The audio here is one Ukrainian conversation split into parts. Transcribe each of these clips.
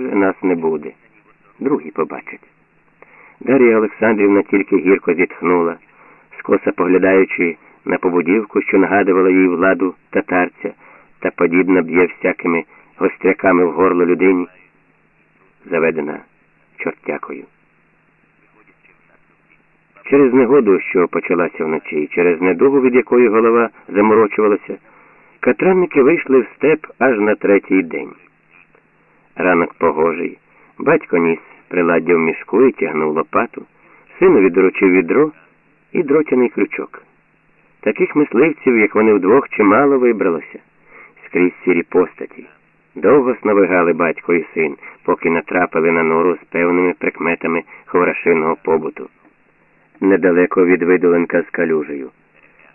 Нас не буде. Другі побачать. Дар'я Олександрівна тільки гірко зітхнула, скоса поглядаючи на побудівку, що нагадувала їй владу татарця та подібна б'є всякими гостряками в горло людині, заведена чортякою. Через негоду, що почалася вночі, через недугу, від якої голова заморочувалася, катранники вийшли в степ аж на третій день. Ранок погожий, батько ніс приладдя в мішку і тягнув лопату, сину відручив відро і дротяний крючок. Таких мисливців, як вони вдвох, чимало вибралося скрізь сірі постаті. Довго сновигали батько і син, поки натрапили на нору з певними прикметами хворашинного побуту. Недалеко від видоленка з калюжею.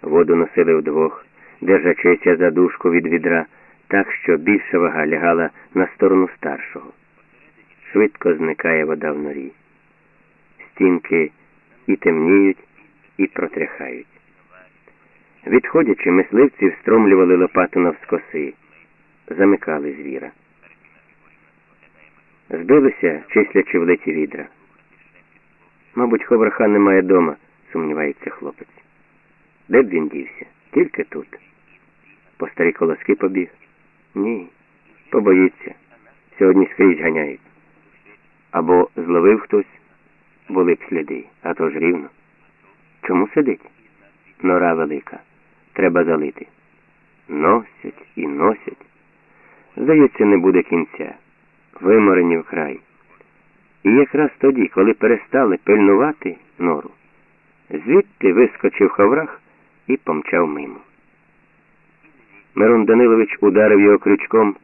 Воду носили вдвох, держачися за дужку від відра, так що більша вага лягала на сторону старшого. Швидко зникає вода в норі. Стінки і темніють, і протряхають. Відходячи, мисливці встромлювали лопату навскоси, замикали звіра. Збилися, числячи влиті відра. Мабуть, ховраха немає дома, сумнівається хлопець. Де б він дівся? Тільки тут. По старі колоски побіг? Ні, побоїться. Сьогодні скрізь ганяють. Або зловив хтось, були б сліди, а то ж рівно. Чому сидить? Нора велика. Треба залити. Носять і носять. Здається, не буде кінця. Виморені вкрай. І якраз тоді, коли перестали пильнувати нору, звідти вискочив хаврах і помчав мимо. Мирон Данилович ударив його крючком,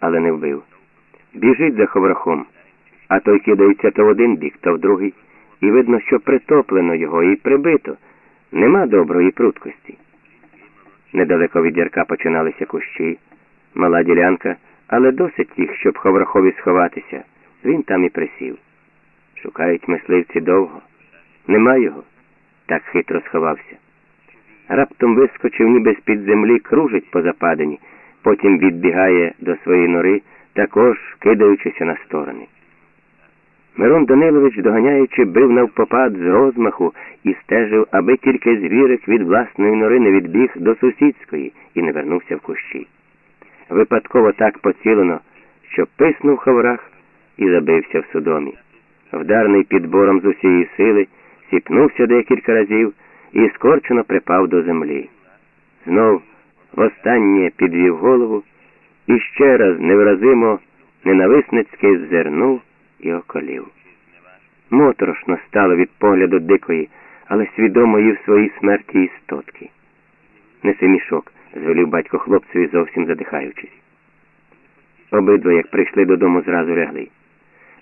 але не вбив. Біжить за ховрахом, а той кидається то в один бік, то в другий, і видно, що притоплено його і прибито. Нема доброї пруткості. Недалеко від ярка починалися кущі, мала ділянка, але досить їх, щоб ховрахові сховатися. Він там і присів. Шукають мисливці довго. Нема його. Так хитро сховався. Раптом вискочив, ніби з-під землі, кружить по западині, потім відбігає до своєї нори, також кидаючися на сторони. Мирон Данилович, доганяючи, бив навпопад з розмаху і стежив, аби тільки звірик від власної нори не відбіг до сусідської і не вернувся в кущі. Випадково так поцілено, що писнув хаврах і забився в судомі. Вдарний підбором з усієї сили, сіпнувся декілька разів і скорчено припав до землі. Знов востаннє підвів голову і ще раз невразимо ненависницьки зернув і околів. Моторошно стало від погляду дикої, але свідомої в своїй смерті істотки. Неси мішок, звелів батько хлопцеві, зовсім задихаючись. Обидва, як прийшли додому, зразу лягли.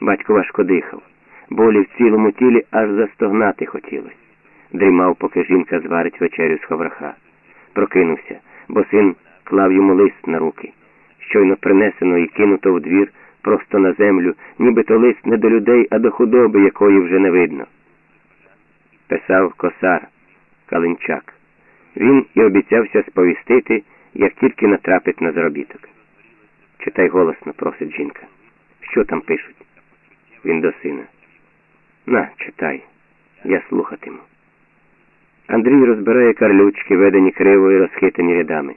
Батько важко дихав, болі в цілому тілі аж застогнати хотілось. Дрімав, поки жінка зварить вечерю з ховраха. Прокинувся, бо син клав йому лист на руки. Щойно принесено і кинуто в двір просто на землю, нібито лист не до людей, а до худоби, якої вже не видно. Писав косар Калинчак. Він і обіцявся сповістити, як тільки натрапить на заробіток. Читай голосно, просить жінка. Що там пишуть? Він до сина. На, читай, я слухатиму. Андрій розбирає карлючки, ведені криво і розхитані рядами.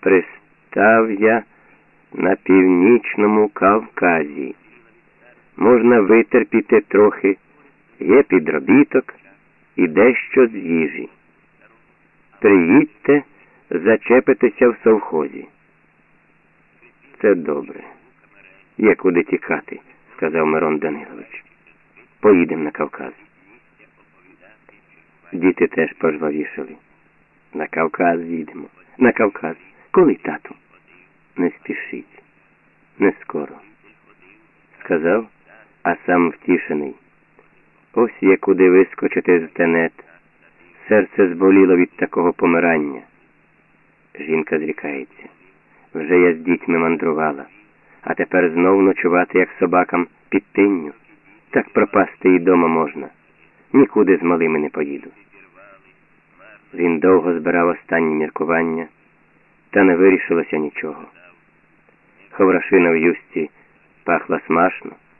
Пристав я на північному Кавказі. Можна витерпіти трохи, є підробіток і дещо з їжі. Приїдьте, зачепитеся в совхозі. Це добре. Є куди тікати, сказав Мирон Данилович. Поїдемо на Кавказ. Діти теж пожвавішали. На Кавказ їдемо. На Кавказ. Коли, тату? Не спішіть. Не скоро. Сказав, а сам втішений. Ось є куди вискочити з тенет. Серце зболіло від такого помирання. Жінка зрікається. Вже я з дітьми мандрувала, а тепер знов ночувати, як собакам, під тинню. Так пропасти і дома можна. Нікуди з малими не поїду. Він довго збирав останні міркування, та не вирішилося нічого. Ховрашина в юсті пахла смачно.